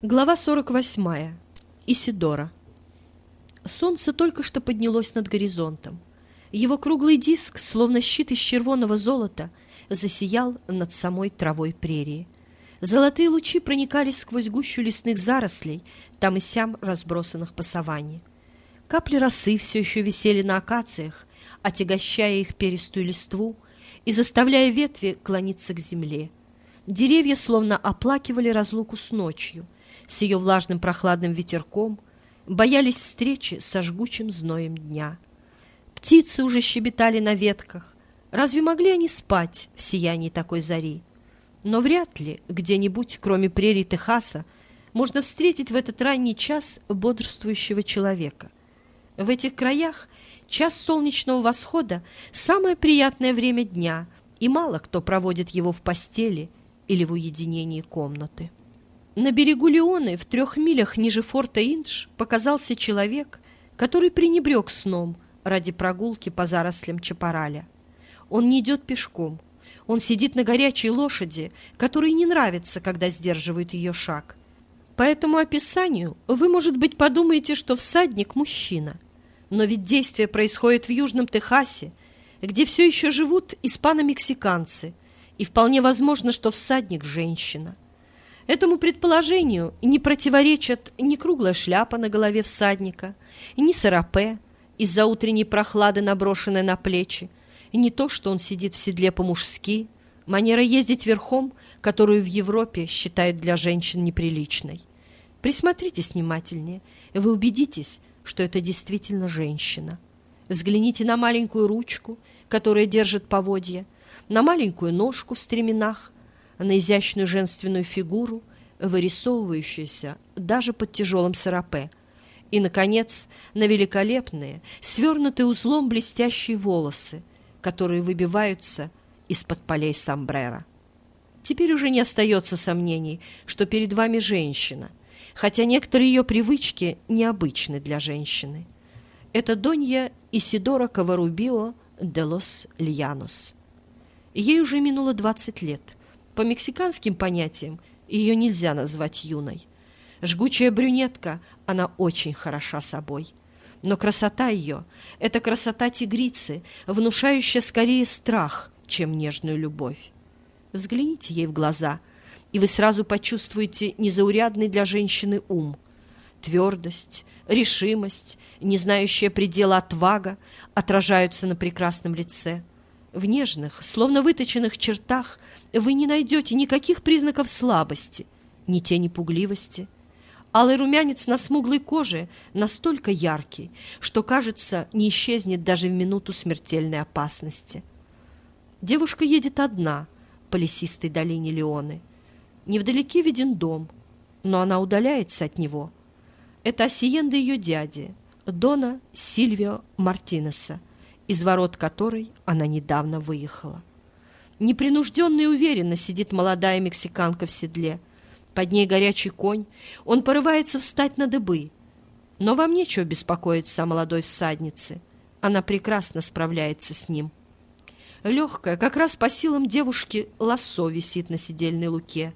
Глава 48. Исидора. Солнце только что поднялось над горизонтом. Его круглый диск, словно щит из червонного золота, засиял над самой травой прерии. Золотые лучи проникали сквозь гущу лесных зарослей, там и сям разбросанных по саванне. Капли росы все еще висели на акациях, отягощая их перистую листву и заставляя ветви клониться к земле. Деревья словно оплакивали разлуку с ночью — с ее влажным прохладным ветерком, боялись встречи со жгучим зноем дня. Птицы уже щебетали на ветках. Разве могли они спать в сиянии такой зари? Но вряд ли где-нибудь, кроме прерий Техаса, можно встретить в этот ранний час бодрствующего человека. В этих краях час солнечного восхода – самое приятное время дня, и мало кто проводит его в постели или в уединении комнаты. На берегу Леоны, в трех милях ниже форта Индж, показался человек, который пренебрег сном ради прогулки по зарослям Чапараля. Он не идет пешком. Он сидит на горячей лошади, которой не нравится, когда сдерживают ее шаг. По этому описанию вы, может быть, подумаете, что всадник – мужчина. Но ведь действие происходит в Южном Техасе, где все еще живут испано-мексиканцы, и вполне возможно, что всадник – женщина – Этому предположению не противоречат ни круглая шляпа на голове всадника, ни сарапе из-за утренней прохлады, наброшенной на плечи, и не то, что он сидит в седле по-мужски, манера ездить верхом, которую в Европе считают для женщин неприличной. Присмотритесь внимательнее, и вы убедитесь, что это действительно женщина. Взгляните на маленькую ручку, которая держит поводья, на маленькую ножку в стременах, на изящную женственную фигуру, вырисовывающуюся даже под тяжелым сарапе, и, наконец, на великолепные, свернутые узлом блестящие волосы, которые выбиваются из-под полей сомбрера. Теперь уже не остается сомнений, что перед вами женщина, хотя некоторые ее привычки необычны для женщины. Это Донья Исидора Каварубио де лос Льянос. Ей уже минуло 20 лет – по мексиканским понятиям ее нельзя назвать юной. Жгучая брюнетка, она очень хороша собой. Но красота ее — это красота тигрицы, внушающая скорее страх, чем нежную любовь. Взгляните ей в глаза, и вы сразу почувствуете незаурядный для женщины ум. Твердость, решимость, не знающая предела отвага отражаются на прекрасном лице — в нежных, словно выточенных чертах вы не найдете никаких признаков слабости, ни тени пугливости. Алый румянец на смуглой коже настолько яркий, что, кажется, не исчезнет даже в минуту смертельной опасности. Девушка едет одна по лесистой долине Леоны. Невдалеке виден дом, но она удаляется от него. Это осиенда ее дяди, Дона Сильвио Мартинеса, из ворот которой она недавно выехала. Непринужденно и уверенно сидит молодая мексиканка в седле. Под ней горячий конь, он порывается встать на дыбы. Но вам нечего беспокоиться о молодой всаднице. Она прекрасно справляется с ним. Легкое, как раз по силам девушки, лассо висит на седельной луке.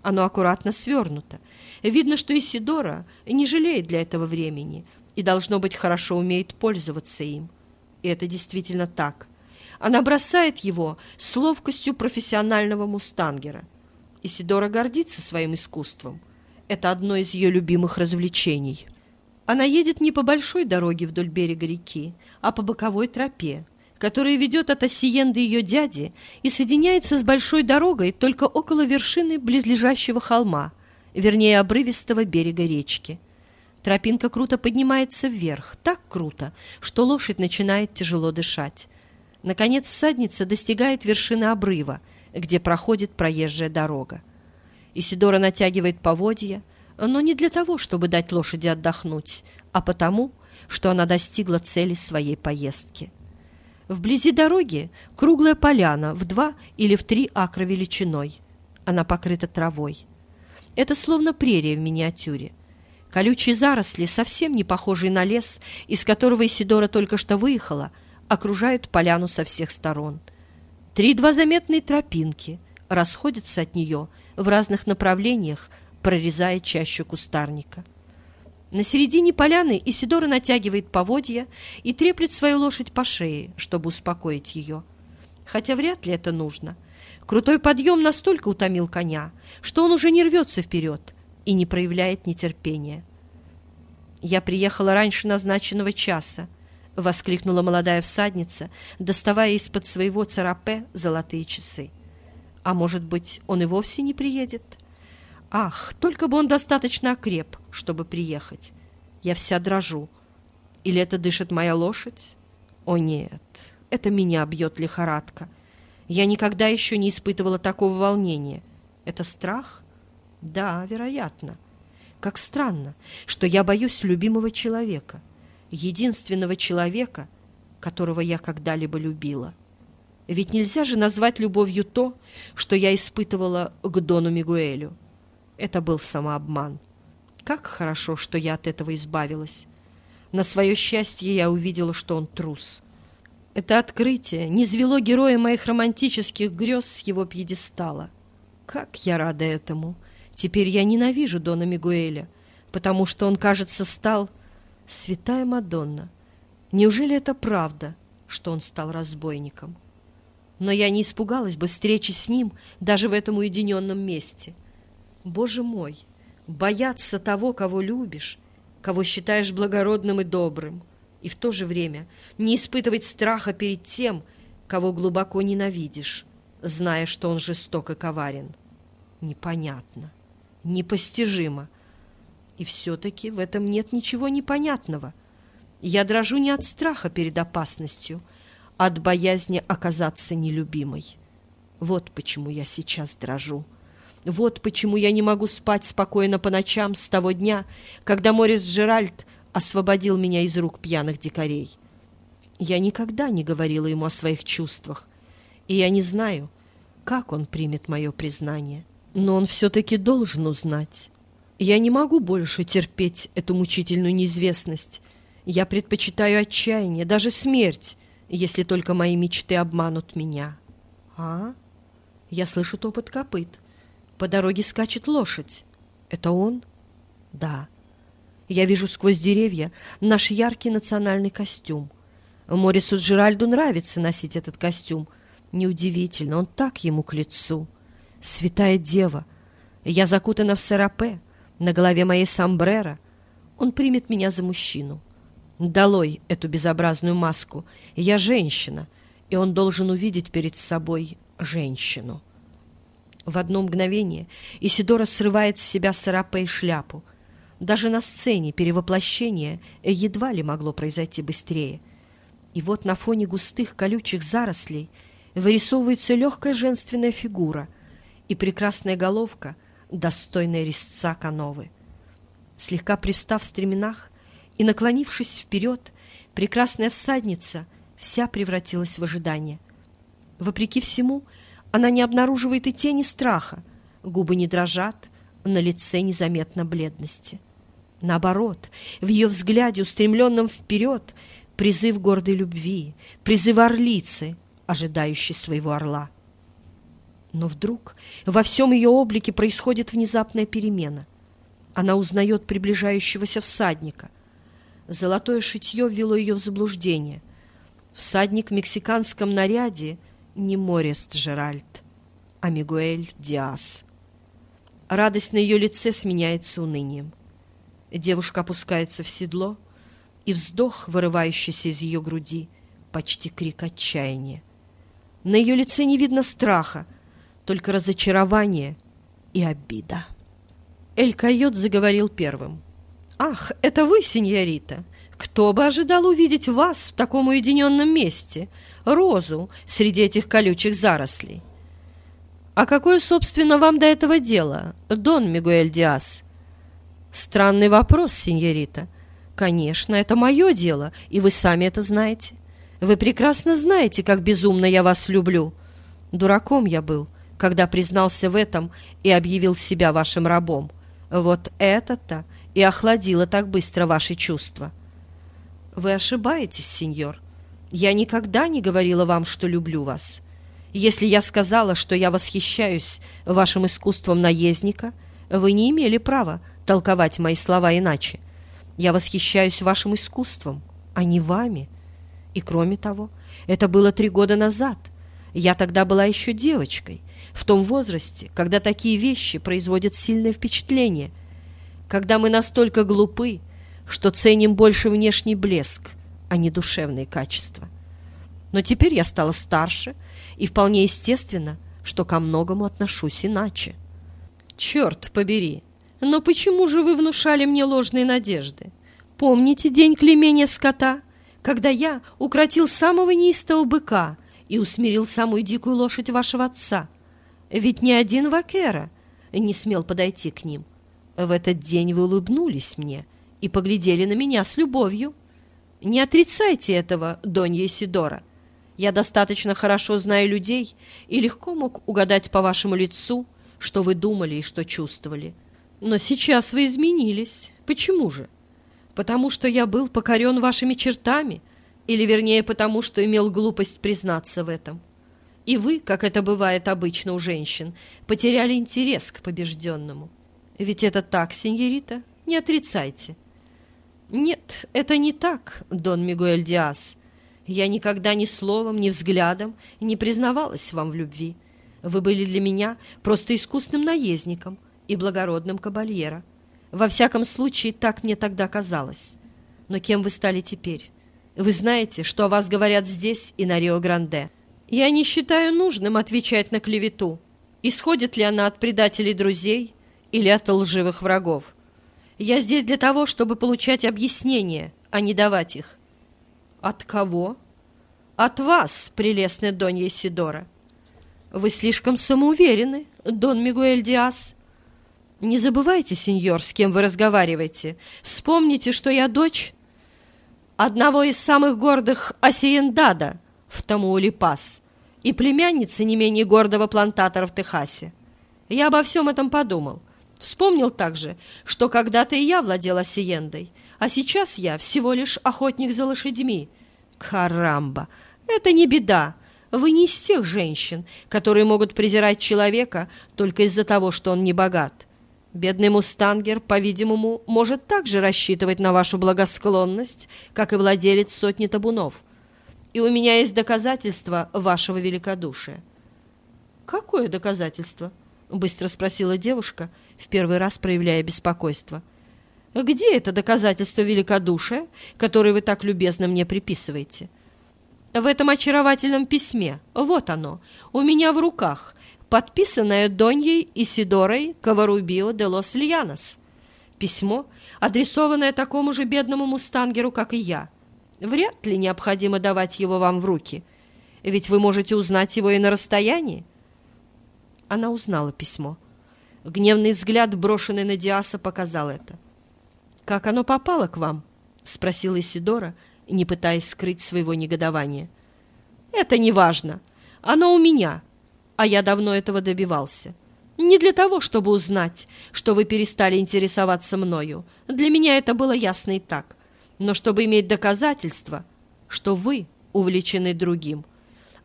Оно аккуратно свернуто. Видно, что Исидора не жалеет для этого времени и, должно быть, хорошо умеет пользоваться им. И это действительно так. Она бросает его с ловкостью профессионального мустангера. Исидора гордится своим искусством. Это одно из ее любимых развлечений. Она едет не по большой дороге вдоль берега реки, а по боковой тропе, которая ведет от Осиенды ее дяди и соединяется с большой дорогой только около вершины близлежащего холма, вернее, обрывистого берега речки. Тропинка круто поднимается вверх, так круто, что лошадь начинает тяжело дышать. Наконец всадница достигает вершины обрыва, где проходит проезжая дорога. Исидора натягивает поводья, но не для того, чтобы дать лошади отдохнуть, а потому, что она достигла цели своей поездки. Вблизи дороги круглая поляна в два или в три акра величиной. Она покрыта травой. Это словно прерия в миниатюре. Колючие заросли, совсем не похожие на лес, из которого Исидора только что выехала, окружают поляну со всех сторон. Три-два заметные тропинки расходятся от нее в разных направлениях, прорезая чащу кустарника. На середине поляны Исидора натягивает поводья и треплет свою лошадь по шее, чтобы успокоить ее. Хотя вряд ли это нужно. Крутой подъем настолько утомил коня, что он уже не рвется вперед и не проявляет нетерпения. «Я приехала раньше назначенного часа», — воскликнула молодая всадница, доставая из-под своего царапе золотые часы. «А может быть, он и вовсе не приедет?» Ах, только бы он достаточно окреп, чтобы приехать. Я вся дрожу. Или это дышит моя лошадь? О нет, это меня бьет лихорадка. Я никогда еще не испытывала такого волнения. Это страх? Да, вероятно. Как странно, что я боюсь любимого человека, единственного человека, которого я когда-либо любила. Ведь нельзя же назвать любовью то, что я испытывала к Дону Мигуэлю. Это был самообман. Как хорошо, что я от этого избавилась. На свое счастье я увидела, что он трус. Это открытие не звело героя моих романтических грез с его пьедестала. Как я рада этому! Теперь я ненавижу Дона Мигуэля, потому что он, кажется, стал... Святая Мадонна! Неужели это правда, что он стал разбойником? Но я не испугалась бы встречи с ним даже в этом уединенном месте — Боже мой, бояться того, кого любишь, кого считаешь благородным и добрым, и в то же время не испытывать страха перед тем, кого глубоко ненавидишь, зная, что он жесток и коварен. Непонятно, непостижимо. И все-таки в этом нет ничего непонятного. Я дрожу не от страха перед опасностью, а от боязни оказаться нелюбимой. Вот почему я сейчас дрожу. Вот почему я не могу спать спокойно по ночам с того дня, когда Морис Джеральд освободил меня из рук пьяных дикарей. Я никогда не говорила ему о своих чувствах, и я не знаю, как он примет мое признание. Но он все-таки должен узнать. Я не могу больше терпеть эту мучительную неизвестность. Я предпочитаю отчаяние, даже смерть, если только мои мечты обманут меня. А? Я слышу топот копыт. По дороге скачет лошадь. Это он? Да. Я вижу сквозь деревья наш яркий национальный костюм. Морису Джеральду нравится носить этот костюм. Неудивительно, он так ему к лицу. Святая дева! Я закутана в сарапе, на голове моей сомбрера. Он примет меня за мужчину. Долой эту безобразную маску. Я женщина, и он должен увидеть перед собой женщину. В одно мгновение Исидора срывает с себя сарапе и шляпу. Даже на сцене перевоплощение едва ли могло произойти быстрее. И вот на фоне густых колючих зарослей вырисовывается легкая женственная фигура и прекрасная головка, достойная резца Кановы. Слегка привстав в стременах и наклонившись вперед, прекрасная всадница вся превратилась в ожидание. Вопреки всему, она не обнаруживает и тени страха, губы не дрожат, на лице незаметно бледности. Наоборот, в ее взгляде, устремленном вперед, призыв гордой любви, призыв орлицы, ожидающей своего орла. Но вдруг во всем ее облике происходит внезапная перемена. Она узнает приближающегося всадника. Золотое шитье ввело ее в заблуждение. Всадник в мексиканском наряде не Морест Джеральд, а Мигуэль Диас. Радость на ее лице сменяется унынием. Девушка опускается в седло, и вздох, вырывающийся из ее груди, почти крик отчаяния. На ее лице не видно страха, только разочарование и обида. Эль Койот заговорил первым. «Ах, это вы, сеньорита! Кто бы ожидал увидеть вас в таком уединенном месте? розу среди этих колючих зарослей. «А какое, собственно, вам до этого дело, Дон Мигуэль Диас?» «Странный вопрос, сеньорита. Конечно, это мое дело, и вы сами это знаете. Вы прекрасно знаете, как безумно я вас люблю. Дураком я был, когда признался в этом и объявил себя вашим рабом. Вот это-то и охладило так быстро ваши чувства». «Вы ошибаетесь, сеньор. Я никогда не говорила вам, что люблю вас. Если я сказала, что я восхищаюсь вашим искусством наездника, Вы не имели права толковать мои слова иначе. Я восхищаюсь вашим искусством, а не вами. И кроме того, это было три года назад. Я тогда была еще девочкой, в том возрасте, когда такие вещи производят сильное впечатление, когда мы настолько глупы, что ценим больше внешний блеск, а не душевные качества. Но теперь я стала старше, и вполне естественно, что ко многому отношусь иначе. Черт побери! Но почему же вы внушали мне ложные надежды? Помните день клемения скота, когда я укротил самого неистого быка и усмирил самую дикую лошадь вашего отца? Ведь ни один вакера не смел подойти к ним. В этот день вы улыбнулись мне и поглядели на меня с любовью. Не отрицайте этого, Донья Сидора. Я достаточно хорошо знаю людей и легко мог угадать по вашему лицу, что вы думали и что чувствовали. Но сейчас вы изменились. Почему же? Потому что я был покорен вашими чертами, или, вернее, потому что имел глупость признаться в этом. И вы, как это бывает обычно у женщин, потеряли интерес к побежденному. Ведь это так, сеньорита, не отрицайте. Нет, это не так, Дон Мигуэль Диас. Я никогда ни словом, ни взглядом не признавалась вам в любви. Вы были для меня просто искусным наездником и благородным кабальера. Во всяком случае, так мне тогда казалось. Но кем вы стали теперь? Вы знаете, что о вас говорят здесь и на Рио-Гранде. Я не считаю нужным отвечать на клевету. Исходит ли она от предателей друзей или от лживых врагов? Я здесь для того, чтобы получать объяснения, а не давать их. От кого? От вас, прелестная Донья Сидора. Вы слишком самоуверены, Дон Мигуэль Диас. Не забывайте, сеньор, с кем вы разговариваете. Вспомните, что я дочь одного из самых гордых Асиендада в Тамаулипас и племянница не менее гордого плантатора в Техасе. Я обо всем этом подумал. Вспомнил также, что когда-то и я владел Асиендой, а сейчас я всего лишь охотник за лошадьми. Карамба! Это не беда. Вы не из тех женщин, которые могут презирать человека только из-за того, что он не богат. Бедный мустангер, по-видимому, может также рассчитывать на вашу благосклонность, как и владелец сотни табунов. И у меня есть доказательство вашего великодушия. «Какое доказательство?» — быстро спросила девушка, в первый раз проявляя беспокойство. — где это доказательство великодушия, которое вы так любезно мне приписываете? В этом очаровательном письме. Вот оно, у меня в руках, подписанное Доньей Исидорой Каварубио де лос Льянос. Письмо, адресованное такому же бедному мустангеру, как и я. Вряд ли необходимо давать его вам в руки, ведь вы можете узнать его и на расстоянии. Она узнала письмо. Гневный взгляд, брошенный на Диаса, показал это. — «Как оно попало к вам?» — спросила Исидора, не пытаясь скрыть своего негодования. «Это не важно. Оно у меня, а я давно этого добивался. Не для того, чтобы узнать, что вы перестали интересоваться мною. Для меня это было ясно и так. Но чтобы иметь доказательства, что вы увлечены другим.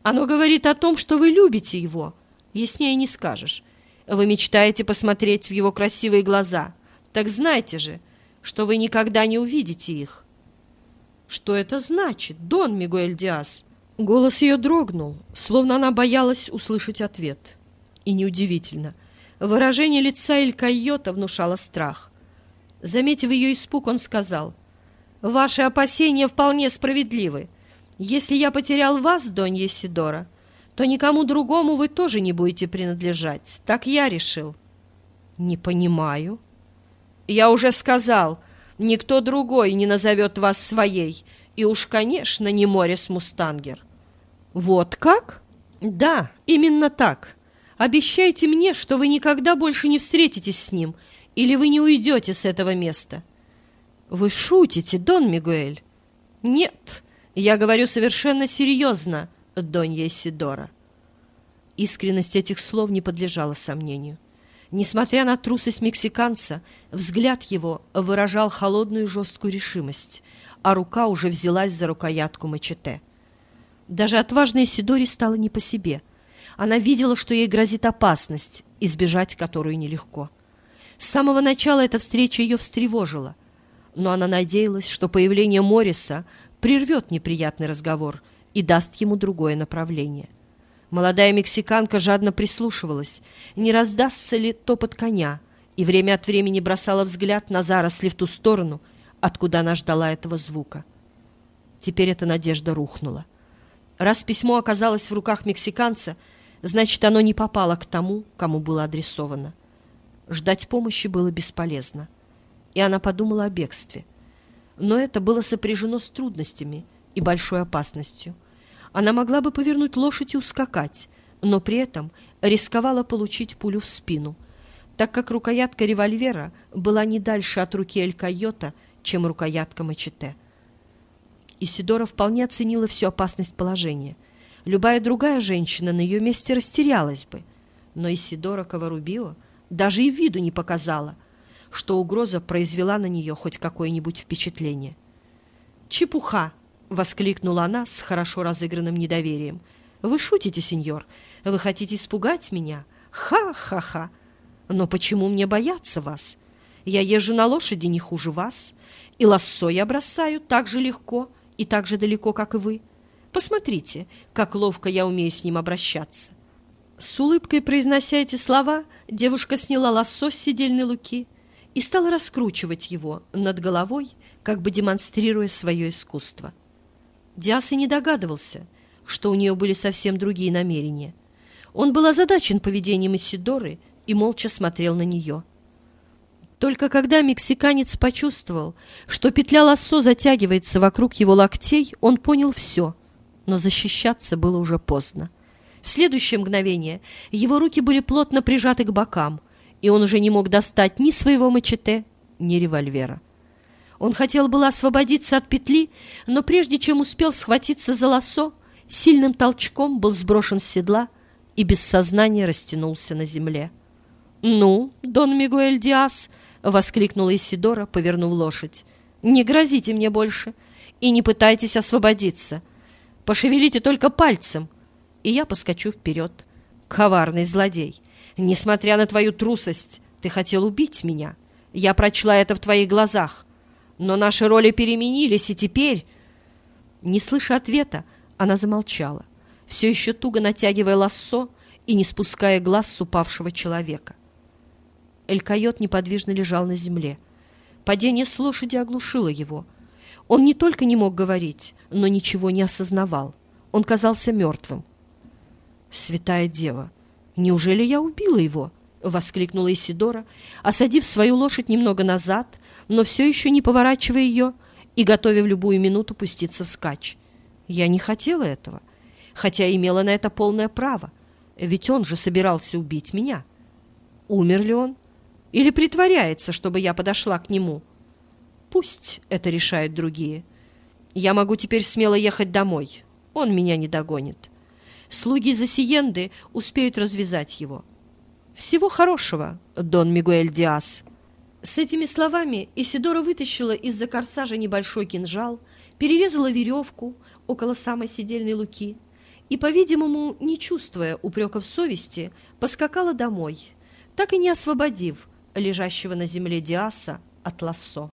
Оно говорит о том, что вы любите его. Яснее не скажешь. Вы мечтаете посмотреть в его красивые глаза. Так знайте же, что вы никогда не увидите их. Что это значит, Дон Мигуэль Диас? Голос ее дрогнул, словно она боялась услышать ответ. И неудивительно. Выражение лица Эль Кайота внушало страх. Заметив ее испуг, он сказал, «Ваши опасения вполне справедливы. Если я потерял вас, Донья Сидора, то никому другому вы тоже не будете принадлежать. Так я решил». «Не понимаю», я уже сказал, никто другой не назовет вас своей, и уж, конечно, не Морис Мустангер. Вот как? Да, именно так. Обещайте мне, что вы никогда больше не встретитесь с ним, или вы не уйдете с этого места. Вы шутите, Дон Мигуэль? Нет, я говорю совершенно серьезно, Донья Сидора. Искренность этих слов не подлежала сомнению. Несмотря на трусость мексиканца, взгляд его выражал холодную жесткую решимость, а рука уже взялась за рукоятку мачете. Даже отважной Сидори стало не по себе. Она видела, что ей грозит опасность, избежать которую нелегко. С самого начала эта встреча ее встревожила, но она надеялась, что появление Морриса прервет неприятный разговор и даст ему другое направление. Молодая мексиканка жадно прислушивалась, не раздастся ли топот коня, и время от времени бросала взгляд на заросли в ту сторону, откуда она ждала этого звука. Теперь эта надежда рухнула. Раз письмо оказалось в руках мексиканца, значит, оно не попало к тому, кому было адресовано. Ждать помощи было бесполезно, и она подумала о бегстве. Но это было сопряжено с трудностями и большой опасностью. Она могла бы повернуть лошадь и ускакать, но при этом рисковала получить пулю в спину, так как рукоятка револьвера была не дальше от руки Эль-Койота, чем рукоятка мачете. Исидора вполне оценила всю опасность положения. Любая другая женщина на ее месте растерялась бы, но Исидора Коварубио даже и виду не показала, что угроза произвела на нее хоть какое-нибудь впечатление. «Чепуха!» — воскликнула она с хорошо разыгранным недоверием. «Вы шутите, сеньор? Вы хотите испугать меня? Ха-ха-ха! Но почему мне бояться вас? Я езжу на лошади не хуже вас, и лассо я бросаю так же легко и так же далеко, как и вы. Посмотрите, как ловко я умею с ним обращаться». С улыбкой произнося эти слова, девушка сняла лассо с седельной луки и стала раскручивать его над головой, как бы демонстрируя свое искусство. Диас и не догадывался, что у нее были совсем другие намерения. Он был озадачен поведением Исидоры и молча смотрел на нее. Только когда мексиканец почувствовал, что петля лассо затягивается вокруг его локтей, он понял все, но защищаться было уже поздно. В следующее мгновение его руки были плотно прижаты к бокам, и он уже не мог достать ни своего мачете, ни револьвера. Он хотел было освободиться от петли, но прежде чем успел схватиться за лосо, сильным толчком был сброшен с седла и без сознания растянулся на земле. «Ну, Дон Мигуэль Диас!» — воскликнула Исидора, повернув лошадь. «Не грозите мне больше и не пытайтесь освободиться. Пошевелите только пальцем, и я поскочу вперед. Коварный злодей! Несмотря на твою трусость, ты хотел убить меня. Я прочла это в твоих глазах. Но наши роли переменились, и теперь...» Не слыша ответа, она замолчала, все еще туго натягивая лассо и не спуская глаз с упавшего человека. Эль-Койот неподвижно лежал на земле. Падение с лошади оглушило его. Он не только не мог говорить, но ничего не осознавал. Он казался мертвым. «Святая дева, неужели я убила его?» — воскликнула Исидора, осадив свою лошадь немного назад, но все еще не поворачивая ее и готовя в любую минуту пуститься вскачь. Я не хотела этого, хотя имела на это полное право, ведь он же собирался убить меня. Умер ли он? Или притворяется, чтобы я подошла к нему? Пусть это решают другие. Я могу теперь смело ехать домой. Он меня не догонит. Слуги Засиенды успеют развязать его. Всего хорошего, Дон Мигуэль Диас. С этими словами Исидора вытащила из-за корсажа небольшой кинжал, перерезала веревку около самой седельной луки и, по-видимому, не чувствуя упреков совести, поскакала домой, так и не освободив лежащего на земле Диаса от лассо.